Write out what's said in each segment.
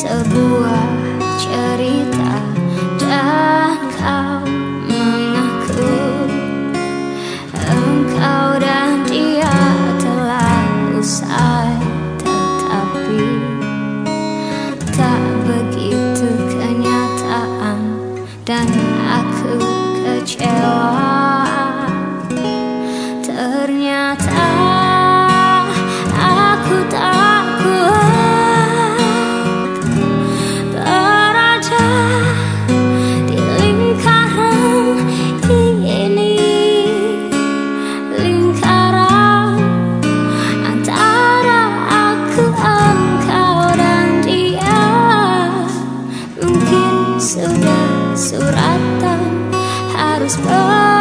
sebuah cerita dan kau mengaku. Engkau dan dia terlalu usai tapi tak begitu kenyataan. Dan aku kecewa surat-suratan harus ber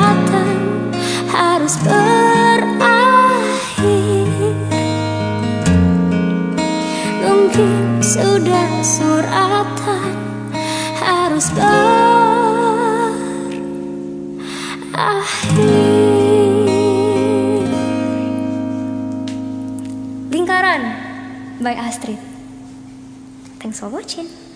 kesempatan harus berakhir. Mungkin sudah suratan harus berakhir. Lingkaran by Astrid. Thanks for watching.